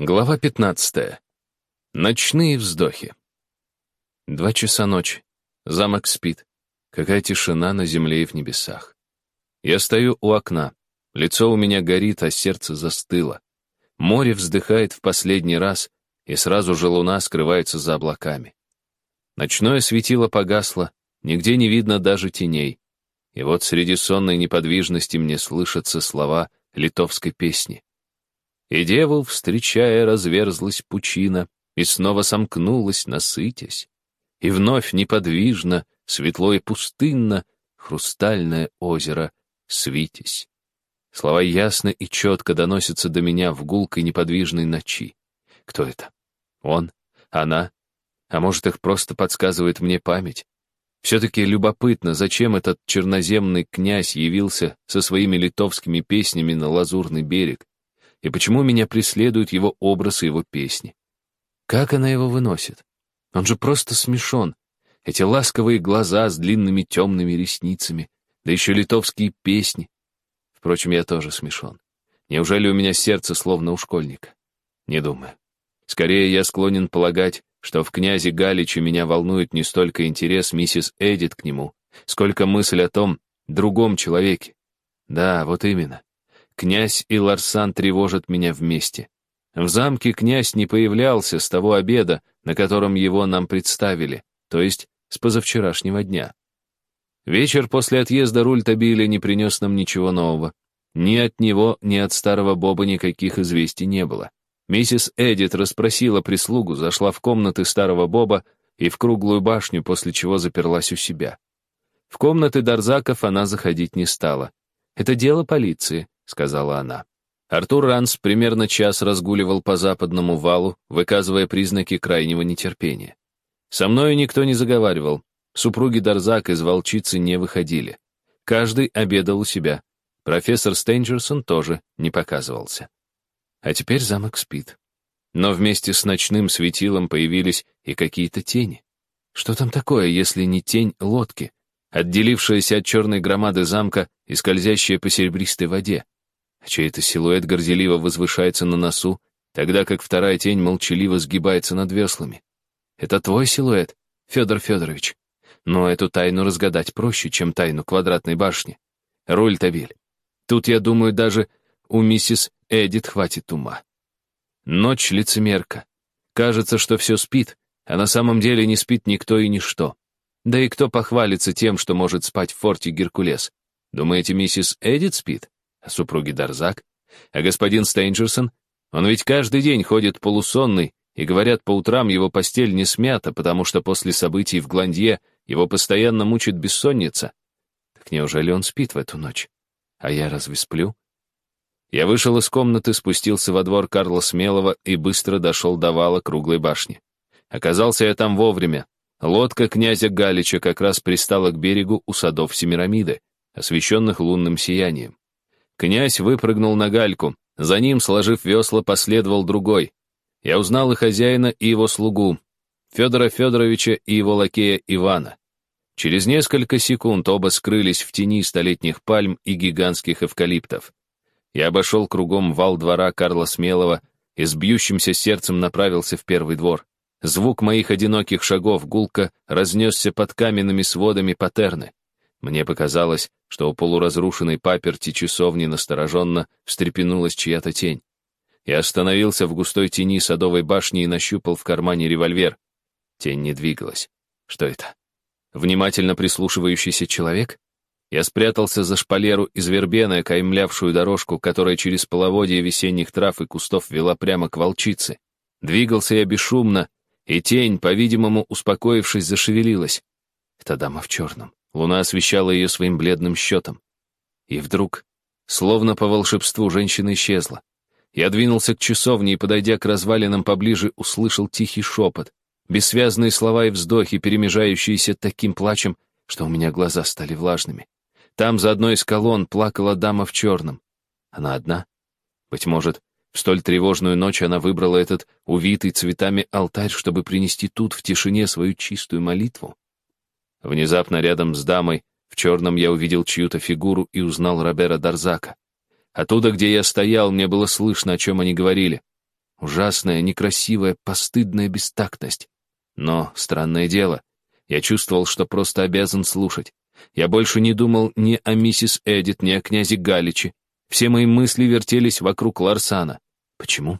Глава 15. Ночные вздохи. Два часа ночи. Замок спит. Какая тишина на земле и в небесах. Я стою у окна. Лицо у меня горит, а сердце застыло. Море вздыхает в последний раз, и сразу же луна скрывается за облаками. Ночное светило погасло, нигде не видно даже теней. И вот среди сонной неподвижности мне слышатся слова литовской песни. И деву, встречая, разверзлась пучина, и снова сомкнулась, насытясь. И вновь неподвижно, светло и пустынно, хрустальное озеро свитесь. Слова ясно и четко доносятся до меня в гулкой неподвижной ночи. Кто это? Он? Она? А может, их просто подсказывает мне память? Все-таки любопытно, зачем этот черноземный князь явился со своими литовскими песнями на Лазурный берег, и почему меня преследует его образ и его песни. Как она его выносит? Он же просто смешон. Эти ласковые глаза с длинными темными ресницами, да еще литовские песни. Впрочем, я тоже смешон. Неужели у меня сердце словно у школьника? Не думаю. Скорее, я склонен полагать, что в князе Галиче меня волнует не столько интерес миссис Эдит к нему, сколько мысль о том другом человеке. Да, вот именно. Князь и Ларсан тревожат меня вместе. В замке князь не появлялся с того обеда, на котором его нам представили, то есть с позавчерашнего дня. Вечер после отъезда Рультабиля не принес нам ничего нового. Ни от него, ни от старого Боба никаких известий не было. Миссис Эдит расспросила прислугу, зашла в комнаты старого Боба и в круглую башню, после чего заперлась у себя. В комнаты Дарзаков она заходить не стала. Это дело полиции сказала она. Артур Ранс примерно час разгуливал по западному валу, выказывая признаки крайнего нетерпения. Со мною никто не заговаривал. Супруги Дарзак из волчицы не выходили. Каждый обедал у себя. Профессор Стенджерсон тоже не показывался. А теперь замок спит. Но вместе с ночным светилом появились и какие-то тени. Что там такое, если не тень лодки, отделившаяся от черной громады замка и скользящая по серебристой воде? Чей-то силуэт горделиво возвышается на носу, тогда как вторая тень молчаливо сгибается над веслами. Это твой силуэт, Федор Федорович. Но эту тайну разгадать проще, чем тайну квадратной башни. Руль Табель. Тут, я думаю, даже у миссис Эдит хватит ума. Ночь лицемерка. Кажется, что все спит, а на самом деле не спит никто и ничто. Да и кто похвалится тем, что может спать в форте Геркулес? Думаете, миссис Эдит спит? Супруги Дарзак, а господин Стейнджерсон, он ведь каждый день ходит полусонный, и, говорят, по утрам его постель не смята, потому что после событий в Гландье его постоянно мучит бессонница. Так неужели он спит в эту ночь? А я разве сплю? Я вышел из комнаты, спустился во двор Карла Смелого и быстро дошел до вала круглой башни. Оказался я там вовремя. Лодка князя Галича как раз пристала к берегу у садов Семирамиды, освещенных лунным сиянием. Князь выпрыгнул на гальку. За ним, сложив весла, последовал другой. Я узнал и хозяина, и его слугу, Федора Федоровича и его лакея Ивана. Через несколько секунд оба скрылись в тени столетних пальм и гигантских эвкалиптов. Я обошел кругом вал двора Карла Смелого и с бьющимся сердцем направился в первый двор. Звук моих одиноких шагов гулко разнесся под каменными сводами патерны. Мне показалось, что у полуразрушенной паперти часовни настороженно встрепенулась чья-то тень. Я остановился в густой тени садовой башни и нащупал в кармане револьвер. Тень не двигалась. Что это? Внимательно прислушивающийся человек? Я спрятался за шпалеру из вербены, каймлявшую дорожку, которая через половодье весенних трав и кустов вела прямо к волчице. Двигался я бесшумно, и тень, по-видимому, успокоившись, зашевелилась. Это дама в черном. Луна освещала ее своим бледным счетом. И вдруг, словно по волшебству, женщина исчезла. Я двинулся к часовне и, подойдя к развалинам поближе, услышал тихий шепот, бессвязные слова и вздохи, перемежающиеся таким плачем, что у меня глаза стали влажными. Там, за одной из колонн, плакала дама в черном. Она одна? Быть может, в столь тревожную ночь она выбрала этот увитый цветами алтарь, чтобы принести тут в тишине свою чистую молитву? Внезапно рядом с дамой в черном я увидел чью-то фигуру и узнал Робера Дарзака. Оттуда, где я стоял, мне было слышно, о чем они говорили. ужасная, некрасивая, постыдная бестактность. Но, странное дело, я чувствовал, что просто обязан слушать. Я больше не думал ни о миссис Эдит, ни о князе Галиче. Все мои мысли вертелись вокруг Ларсана. Почему?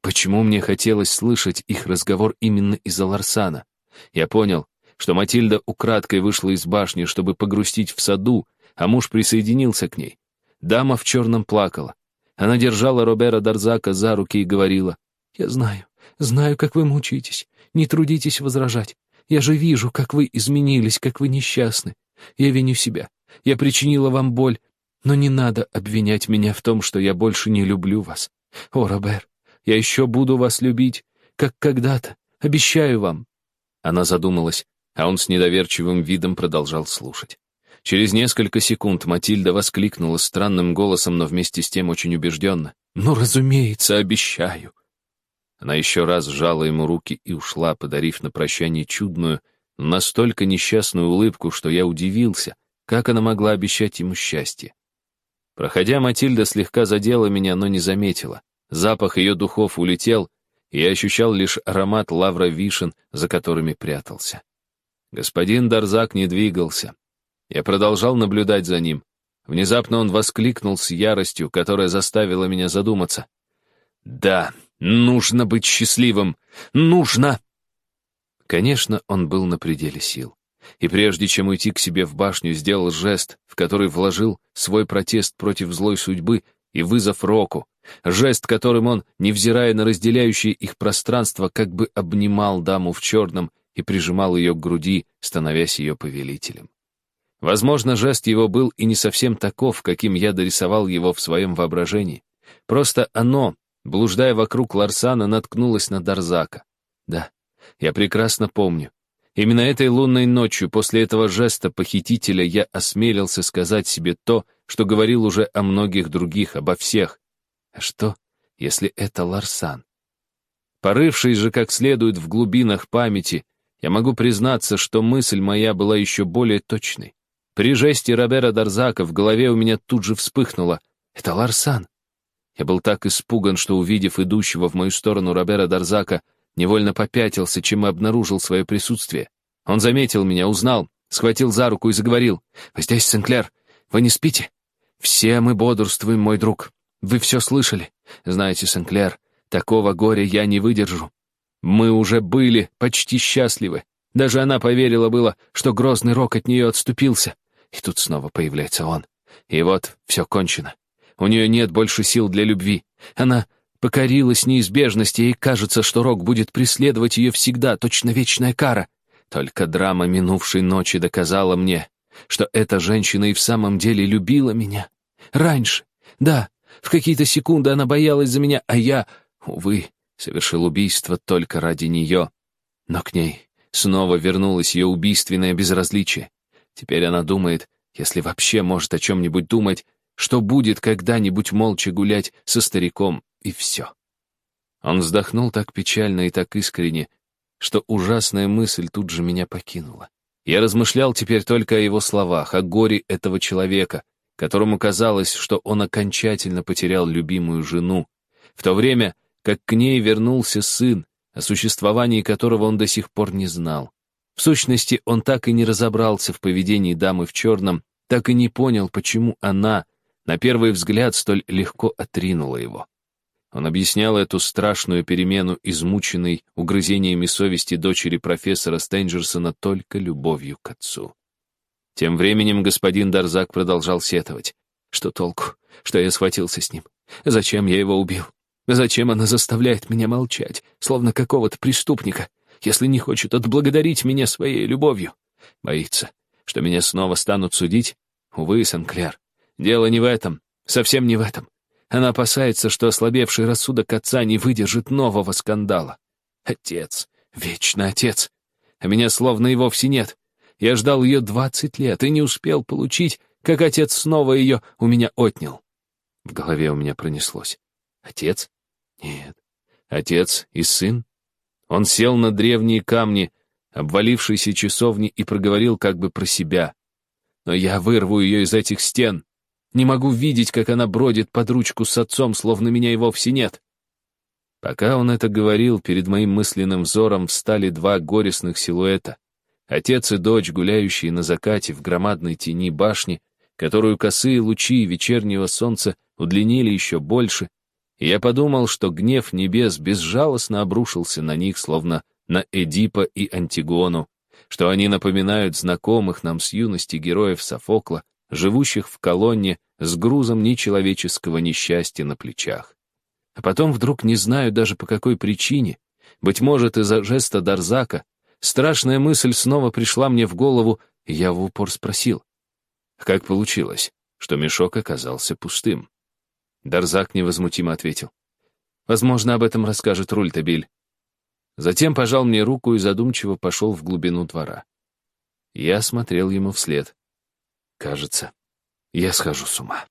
Почему мне хотелось слышать их разговор именно из-за Ларсана? Я понял, что Матильда украдкой вышла из башни, чтобы погрустить в саду, а муж присоединился к ней. Дама в черном плакала. Она держала Робера Дарзака за руки и говорила, «Я знаю, знаю, как вы мучитесь. Не трудитесь возражать. Я же вижу, как вы изменились, как вы несчастны. Я виню себя. Я причинила вам боль, но не надо обвинять меня в том, что я больше не люблю вас. О, Робер, я еще буду вас любить, как когда-то. Обещаю вам». Она задумалась, а он с недоверчивым видом продолжал слушать. Через несколько секунд Матильда воскликнула странным голосом, но вместе с тем очень убежденно. «Ну, разумеется, обещаю!» Она еще раз сжала ему руки и ушла, подарив на прощание чудную, настолько несчастную улыбку, что я удивился, как она могла обещать ему счастье. Проходя, Матильда слегка задела меня, но не заметила. Запах ее духов улетел, и я ощущал лишь аромат лавра вишен, за которыми прятался. Господин Дарзак не двигался. Я продолжал наблюдать за ним. Внезапно он воскликнул с яростью, которая заставила меня задуматься. «Да, нужно быть счастливым! Нужно!» Конечно, он был на пределе сил. И прежде чем уйти к себе в башню, сделал жест, в который вложил свой протест против злой судьбы и вызов Року. Жест, которым он, невзирая на разделяющее их пространство, как бы обнимал даму в черном и прижимал ее к груди, становясь ее повелителем. Возможно, жест его был и не совсем таков, каким я дорисовал его в своем воображении. Просто оно, блуждая вокруг Ларсана, наткнулось на Дарзака. Да, я прекрасно помню. Именно этой лунной ночью после этого жеста похитителя я осмелился сказать себе то, что говорил уже о многих других, обо всех. А что, если это Ларсан? Порывшись же как следует в глубинах памяти, я могу признаться, что мысль моя была еще более точной. При жесте Робера Дарзака в голове у меня тут же вспыхнуло. Это Ларсан. Я был так испуган, что, увидев идущего в мою сторону Робера Дарзака, невольно попятился, чем и обнаружил свое присутствие. Он заметил меня, узнал, схватил за руку и заговорил. «Вы здесь, Сенклер? Вы не спите?» «Все мы бодрствуем, мой друг. Вы все слышали. Знаете, Сенклер, такого горя я не выдержу. Мы уже были почти счастливы. Даже она поверила было, что грозный рок от нее отступился. И тут снова появляется он. И вот все кончено. У нее нет больше сил для любви. Она покорилась неизбежности, и кажется, что рок будет преследовать ее всегда, точно вечная кара. Только драма минувшей ночи доказала мне, что эта женщина и в самом деле любила меня. Раньше, да, в какие-то секунды она боялась за меня, а я, увы, совершил убийство только ради нее. Но к ней снова вернулось ее убийственное безразличие. Теперь она думает, если вообще может о чем-нибудь думать, что будет когда-нибудь молча гулять со стариком, и все. Он вздохнул так печально и так искренне, что ужасная мысль тут же меня покинула. Я размышлял теперь только о его словах, о горе этого человека, которому казалось, что он окончательно потерял любимую жену, в то время как к ней вернулся сын, о существовании которого он до сих пор не знал. В сущности, он так и не разобрался в поведении дамы в черном, так и не понял, почему она, на первый взгляд, столь легко отринула его. Он объяснял эту страшную перемену, измученной угрызениями совести дочери профессора Стенджерсона, только любовью к отцу. Тем временем господин Дарзак продолжал сетовать. Что толку, что я схватился с ним? Зачем я его убил? Зачем она заставляет меня молчать, словно какого-то преступника? если не хочет отблагодарить меня своей любовью. Боится, что меня снова станут судить? Увы, Сенклер, дело не в этом, совсем не в этом. Она опасается, что ослабевший рассудок отца не выдержит нового скандала. Отец, вечный отец. А меня словно и вовсе нет. Я ждал ее двадцать лет и не успел получить, как отец снова ее у меня отнял. В голове у меня пронеслось. Отец? Нет. Отец и сын? Он сел на древние камни, обвалившиеся часовни, и проговорил как бы про себя. Но я вырву ее из этих стен. Не могу видеть, как она бродит под ручку с отцом, словно меня и вовсе нет. Пока он это говорил, перед моим мысленным взором встали два горестных силуэта. Отец и дочь, гуляющие на закате в громадной тени башни, которую косые лучи вечернего солнца удлинили еще больше, и я подумал, что гнев небес безжалостно обрушился на них, словно на Эдипа и Антигону, что они напоминают знакомых нам с юности героев Софокла, живущих в колонне с грузом нечеловеческого несчастья на плечах. А потом вдруг не знаю даже по какой причине, быть может, из-за жеста Дарзака, страшная мысль снова пришла мне в голову, и я в упор спросил. Как получилось, что мешок оказался пустым? Дарзак невозмутимо ответил. Возможно, об этом расскажет Рультабиль. Затем пожал мне руку и задумчиво пошел в глубину двора. Я смотрел ему вслед. Кажется, я схожу с ума.